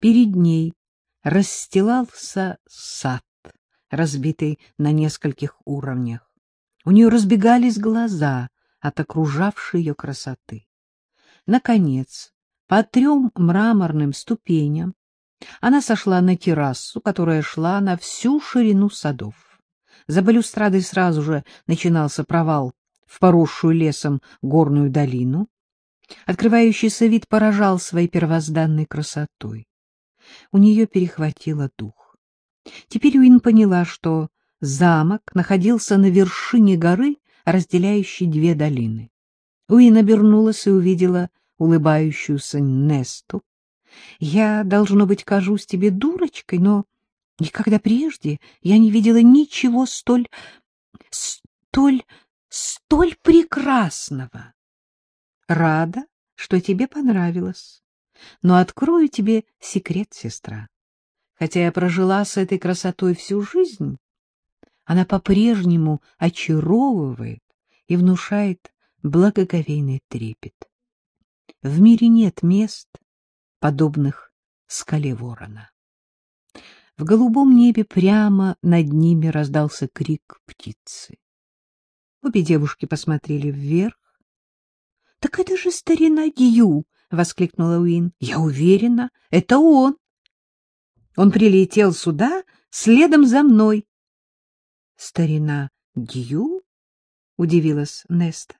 Перед ней расстилался сад, разбитый на нескольких уровнях. У нее разбегались глаза от окружавшей ее красоты. Наконец, по трем мраморным ступеням она сошла на террасу, которая шла на всю ширину садов. За балюстрадой сразу же начинался провал в поросшую лесом горную долину. Открывающийся вид поражал своей первозданной красотой. У нее перехватило дух. Теперь Уин поняла, что замок находился на вершине горы, разделяющей две долины. Уин обернулась и увидела улыбающуюся Несту. — Я, должно быть, кажусь тебе дурочкой, но никогда прежде я не видела ничего столь... столь... столь прекрасного. Рада, что тебе понравилось. Но открою тебе секрет, сестра. Хотя я прожила с этой красотой всю жизнь, она по-прежнему очаровывает и внушает благоговейный трепет. В мире нет мест, подобных скале ворона. В голубом небе прямо над ними раздался крик птицы. Обе девушки посмотрели вверх. — Так это же старина Дью! — воскликнула Уин. — Я уверена, это он. Он прилетел сюда следом за мной. — Старина Дью? — удивилась Неста.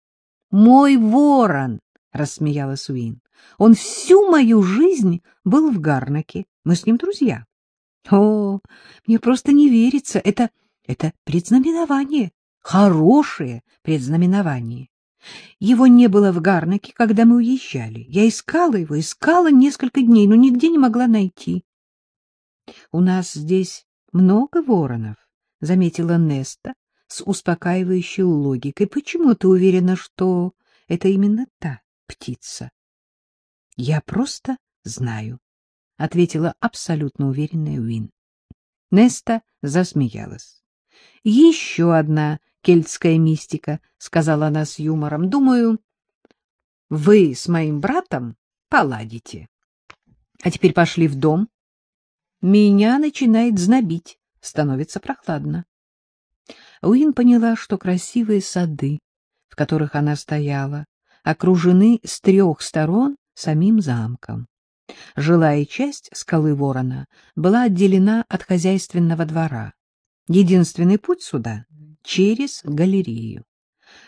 — Мой ворон! — рассмеялась Уин. — Он всю мою жизнь был в Гарнаке. Мы с ним друзья. — О, мне просто не верится. Это, это предзнаменование. Хорошее предзнаменование. Его не было в Гарнаке, когда мы уезжали. Я искала его, искала несколько дней, но нигде не могла найти. — У нас здесь много воронов, — заметила Неста с успокаивающей логикой. — Почему ты уверена, что это именно та птица? — Я просто знаю, — ответила абсолютно уверенная Уин. Неста засмеялась. — Еще одна кельтская мистика, — сказала она с юмором. — Думаю, вы с моим братом поладите. А теперь пошли в дом. Меня начинает знобить, становится прохладно. Уин поняла, что красивые сады, в которых она стояла, окружены с трех сторон самим замком. Жилая часть скалы Ворона была отделена от хозяйственного двора. Единственный путь сюда через галерею.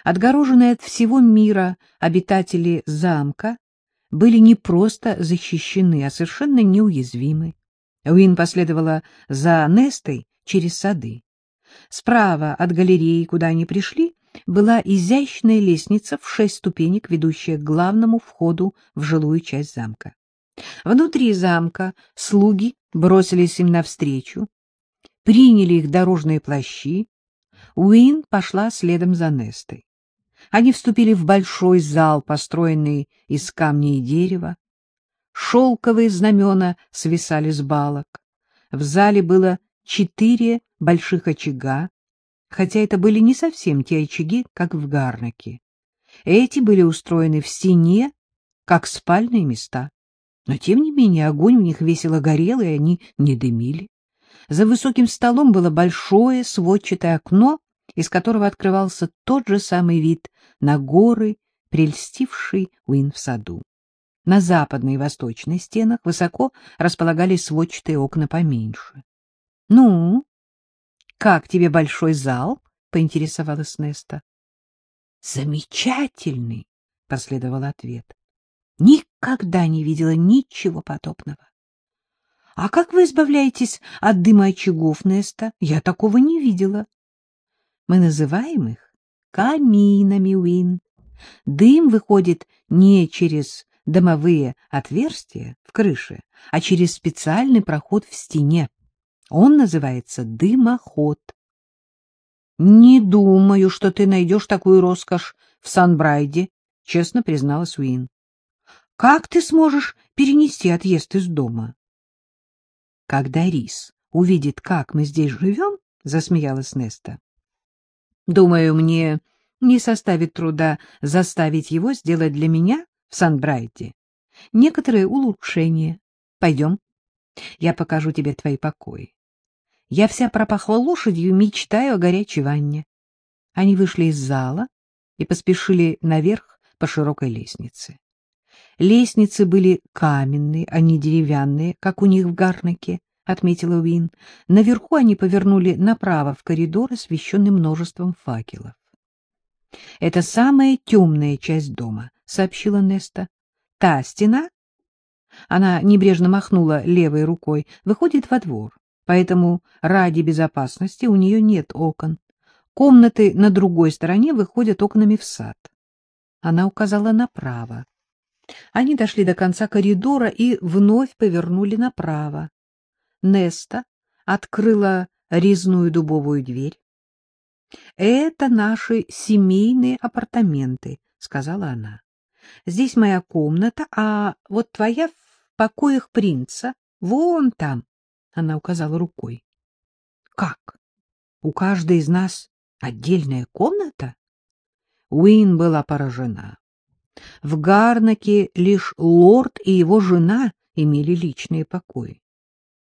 Отгороженные от всего мира обитатели замка были не просто защищены, а совершенно неуязвимы. Уин последовала за Нестой через сады. Справа от галереи, куда они пришли, была изящная лестница в шесть ступенек, ведущая к главному входу в жилую часть замка. Внутри замка слуги бросились им навстречу, приняли их дорожные плащи, Уин пошла следом за Нестой. Они вступили в большой зал, построенный из камня и дерева. Шелковые знамена свисали с балок. В зале было четыре больших очага, хотя это были не совсем те очаги, как в Гарнаке. Эти были устроены в стене, как спальные места. Но, тем не менее, огонь в них весело горел, и они не дымили. За высоким столом было большое сводчатое окно, из которого открывался тот же самый вид на горы, прельстивший Уин в саду. На западной и восточной стенах высоко располагались сводчатые окна поменьше. — Ну, как тебе большой зал? — поинтересовалась Неста. — Замечательный, — последовал ответ. — Никогда не видела ничего подобного. — А как вы избавляетесь от дыма очагов, Неста? Я такого не видела. Мы называем их каминами, Уин. Дым выходит не через дымовые отверстия в крыше, а через специальный проход в стене. Он называется дымоход. — Не думаю, что ты найдешь такую роскошь в Санбрайде, — честно призналась Уин. — Как ты сможешь перенести отъезд из дома? — Когда Рис увидит, как мы здесь живем, — засмеялась Неста, Думаю, мне не составит труда заставить его сделать для меня в Санбрайте некоторые улучшения. Пойдем, я покажу тебе твои покои. Я вся пропахла лошадью, мечтаю о горячей ванне. Они вышли из зала и поспешили наверх по широкой лестнице. Лестницы были каменные, а не деревянные, как у них в Гарнаке, — отметила Уин. Наверху они повернули направо в коридор, освещенный множеством факелов. — Это самая темная часть дома, — сообщила Неста. — Та стена она небрежно махнула левой рукой, выходит во двор, поэтому ради безопасности у нее нет окон. Комнаты на другой стороне выходят окнами в сад. Она указала направо. Они дошли до конца коридора и вновь повернули направо. Неста открыла резную дубовую дверь. — Это наши семейные апартаменты, — сказала она. — Здесь моя комната, а вот твоя в покоях принца, вон там, — она указала рукой. — Как? У каждой из нас отдельная комната? Уин была поражена. В Гарнаке лишь лорд и его жена имели личные покои.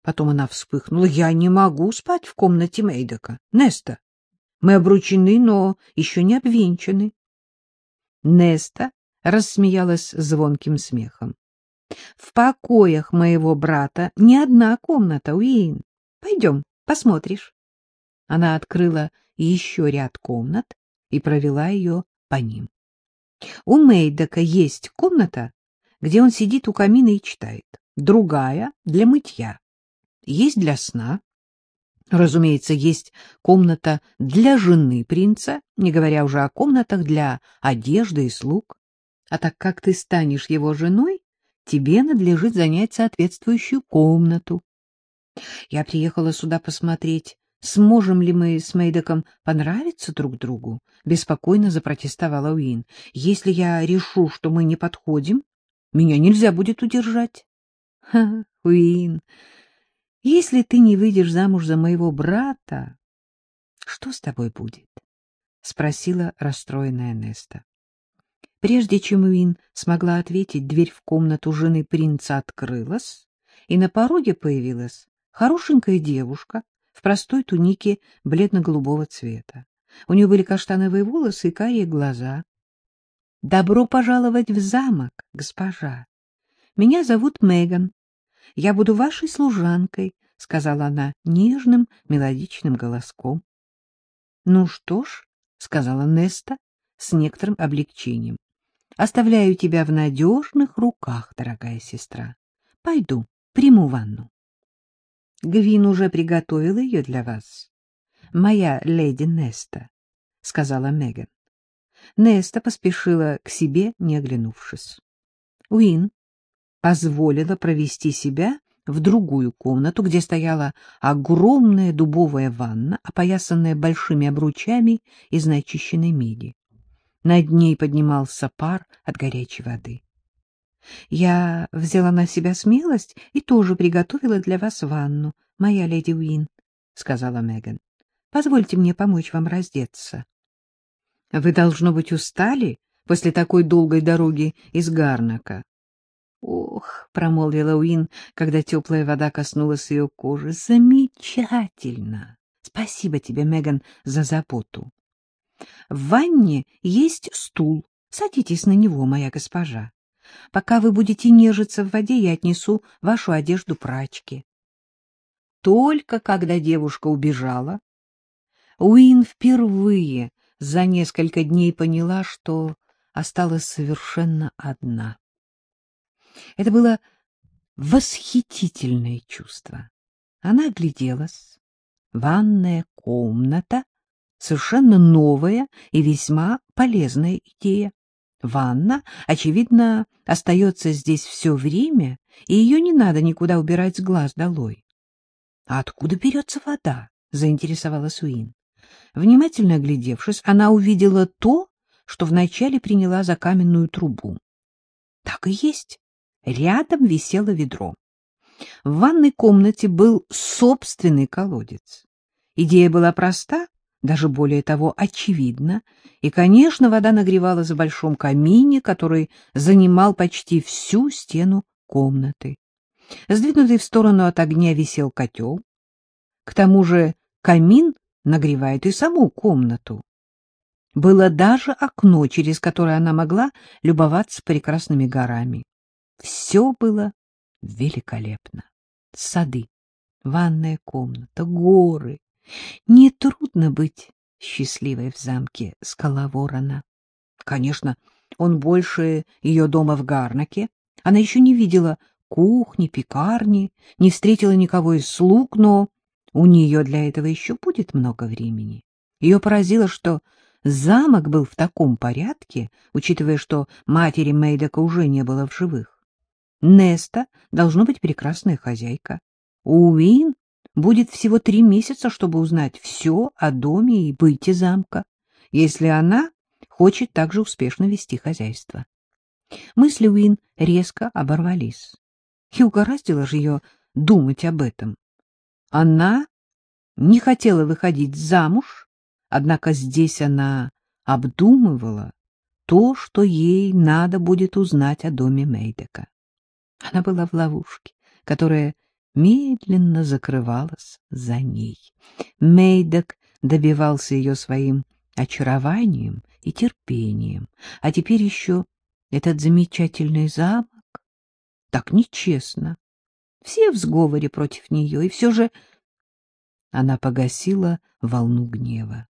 Потом она вспыхнула. — Я не могу спать в комнате Мейдока. Неста, мы обручены, но еще не обвенчаны. Неста рассмеялась звонким смехом. — В покоях моего брата не одна комната, Уин. Пойдем, посмотришь. Она открыла еще ряд комнат и провела ее по ним. У Мейдока есть комната, где он сидит у камина и читает, другая — для мытья, есть для сна. Разумеется, есть комната для жены принца, не говоря уже о комнатах для одежды и слуг. А так как ты станешь его женой, тебе надлежит занять соответствующую комнату. Я приехала сюда посмотреть, сможем ли мы с Мейдоком понравиться друг другу, — беспокойно запротестовала Уин. — Если я решу, что мы не подходим, меня нельзя будет удержать. — Уин, если ты не выйдешь замуж за моего брата, что с тобой будет? — спросила расстроенная Неста. Прежде чем Уин смогла ответить, дверь в комнату жены принца открылась, и на пороге появилась хорошенькая девушка в простой тунике бледно-голубого цвета. У нее были каштановые волосы и карие глаза. — Добро пожаловать в замок, госпожа. Меня зовут Меган. Я буду вашей служанкой, — сказала она нежным мелодичным голоском. — Ну что ж, — сказала Неста с некоторым облегчением, Оставляю тебя в надежных руках, дорогая сестра. Пойду, приму ванну. Гвин уже приготовила ее для вас. Моя леди Неста, — сказала Меган. Неста поспешила к себе, не оглянувшись. Уин позволила провести себя в другую комнату, где стояла огромная дубовая ванна, опоясанная большими обручами из начищенной меди. Над ней поднимался пар от горячей воды. Я взяла на себя смелость и тоже приготовила для вас ванну, моя леди Уин, — сказала Меган. — Позвольте мне помочь вам раздеться. — Вы, должно быть, устали после такой долгой дороги из Гарнака. — Ох, — промолвила Уин, когда теплая вода коснулась ее кожи, — замечательно! Спасибо тебе, Меган, за заботу. В ванне есть стул. Садитесь на него, моя госпожа. Пока вы будете нежиться в воде, я отнесу вашу одежду прачке. Только когда девушка убежала, Уин впервые за несколько дней поняла, что осталась совершенно одна. Это было восхитительное чувство. Она огляделась. Ванная комната совершенно новая и весьма полезная идея. Ванна, очевидно, остается здесь все время, и ее не надо никуда убирать с глаз долой. — А откуда берется вода? — заинтересовалась Уин. Внимательно оглядевшись, она увидела то, что вначале приняла за каменную трубу. Так и есть. Рядом висело ведро. В ванной комнате был собственный колодец. Идея была проста даже более того, очевидно, и, конечно, вода нагревалась в большом камине, который занимал почти всю стену комнаты. Сдвинутый в сторону от огня висел котел. К тому же камин нагревает и саму комнату. Было даже окно, через которое она могла любоваться прекрасными горами. Все было великолепно. Сады, ванная комната, горы. Нетрудно быть счастливой в замке Скаловорона. Конечно, он больше ее дома в Гарнаке. Она еще не видела кухни, пекарни, не встретила никого из слуг, но у нее для этого еще будет много времени. Ее поразило, что замок был в таком порядке, учитывая, что матери Мейдека уже не было в живых. Неста должно быть прекрасная хозяйка. Уин будет всего три месяца, чтобы узнать все о доме и быте замка, если она хочет также успешно вести хозяйство. Мысли Уин резко оборвались. И угораздило же ее думать об этом. Она не хотела выходить замуж, однако здесь она обдумывала то, что ей надо будет узнать о доме Мейдека. Она была в ловушке, которая медленно закрывалась за ней. Мейдек добивался ее своим очарованием и терпением, а теперь еще этот замечательный замок. Так нечестно. Все в сговоре против нее, и все же она погасила волну гнева.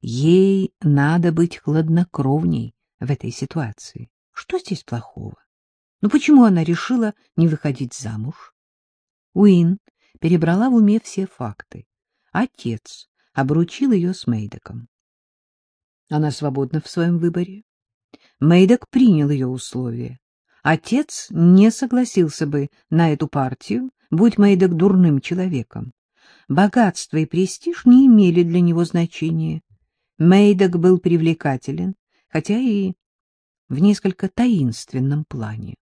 Ей надо быть хладнокровней в этой ситуации. Что здесь плохого? Ну почему она решила не выходить замуж? Уин перебрала в уме все факты. Отец обручил ее с Мейдоком. Она свободна в своем выборе. Мейдок принял ее условия. Отец не согласился бы на эту партию, будь Мейдок дурным человеком. Богатство и престиж не имели для него значения. Мейдок был привлекателен, хотя и в несколько таинственном плане.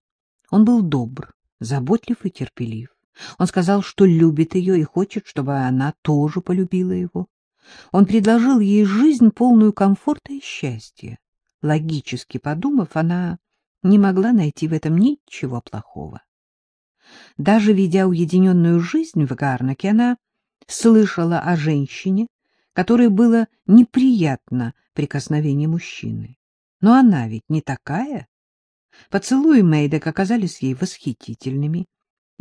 Он был добр, заботлив и терпелив. Он сказал, что любит ее и хочет, чтобы она тоже полюбила его. Он предложил ей жизнь, полную комфорта и счастья. Логически подумав, она не могла найти в этом ничего плохого. Даже ведя уединенную жизнь в Гарнаке, она слышала о женщине, которой было неприятно прикосновение мужчины. Но она ведь не такая. Поцелуи Мэйдек оказались ей восхитительными,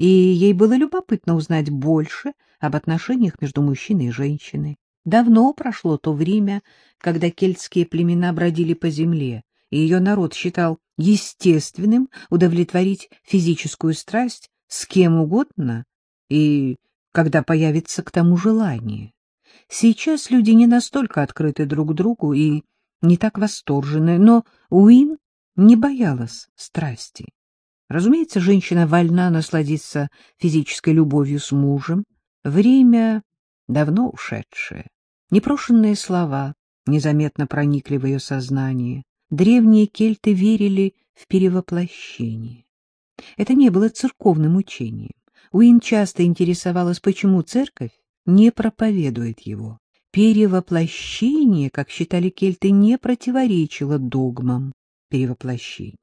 и ей было любопытно узнать больше об отношениях между мужчиной и женщиной. Давно прошло то время, когда кельтские племена бродили по земле, и ее народ считал естественным удовлетворить физическую страсть с кем угодно и когда появится к тому желание. Сейчас люди не настолько открыты друг другу и не так восторжены, но Уин не боялась страсти. Разумеется, женщина вольна насладиться физической любовью с мужем. Время давно ушедшее. Непрошенные слова незаметно проникли в ее сознание. Древние кельты верили в перевоплощение. Это не было церковным учением. Уин часто интересовалась, почему церковь не проповедует его. Перевоплощение, как считали кельты, не противоречило догмам перевоплощения.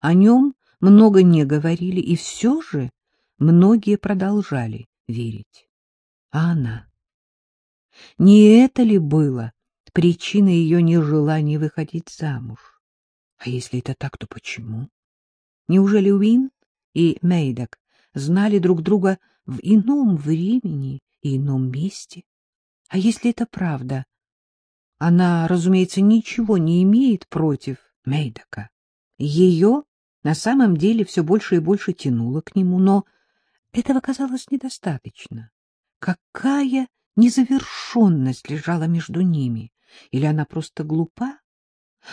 О нем много не говорили, и все же многие продолжали верить. А она? Не это ли было причиной ее нежелания выходить замуж? А если это так, то почему? Неужели Уин и Мейдок знали друг друга в ином времени и ином месте? А если это правда? Она, разумеется, ничего не имеет против Мейдока. Ее на самом деле все больше и больше тянуло к нему, но этого казалось недостаточно. Какая незавершенность лежала между ними? Или она просто глупа?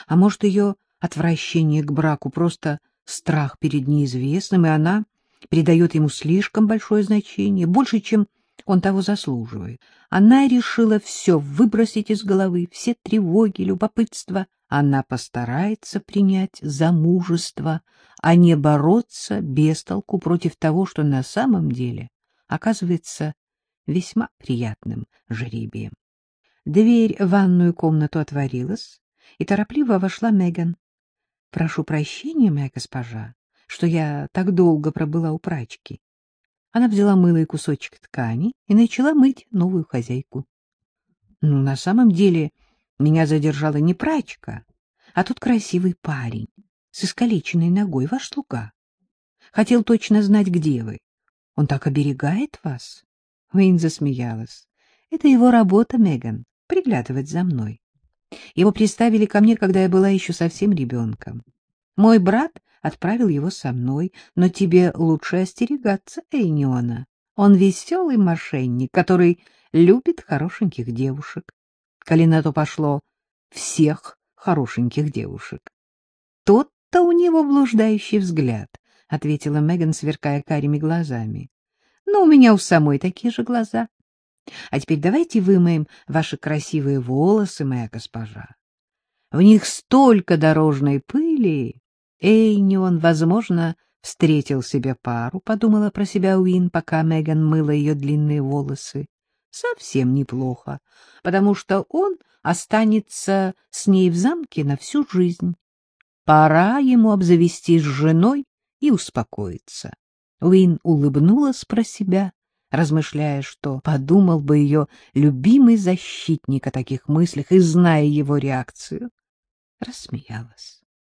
А может, ее отвращение к браку просто страх перед неизвестным, и она придает ему слишком большое значение, больше, чем он того заслуживает. Она решила все выбросить из головы, все тревоги, любопытство. Она постарается принять замужество, а не бороться без толку против того, что на самом деле оказывается весьма приятным жребием. Дверь в ванную комнату отворилась, и торопливо вошла Меган. — Прошу прощения, моя госпожа, что я так долго пробыла у прачки. Она взяла мыло и кусочек ткани и начала мыть новую хозяйку. Ну, на самом деле, меня задержала не прачка, а тот красивый парень с искалеченной ногой, ваш слуга. Хотел точно знать, где вы. Он так оберегает вас. Уэйн засмеялась. Это его работа, Меган, приглядывать за мной. Его приставили ко мне, когда я была еще совсем ребенком. Мой брат отправил его со мной, но тебе лучше остерегаться Эйниона. Он веселый мошенник, который любит хорошеньких девушек. Коли на то пошло, всех хорошеньких девушек. Тот-то у него блуждающий взгляд, — ответила Меган, сверкая карими глазами. — Но у меня у самой такие же глаза. А теперь давайте вымоем ваши красивые волосы, моя госпожа. В них столько дорожной пыли. Эйнион, возможно, встретил себе пару, подумала про себя Уин, пока Меган мыла ее длинные волосы. Совсем неплохо, потому что он останется с ней в замке на всю жизнь. Пора ему обзавестись женой и успокоиться. Уин улыбнулась про себя размышляя, что подумал бы ее любимый защитник о таких мыслях и, зная его реакцию, рассмеялась.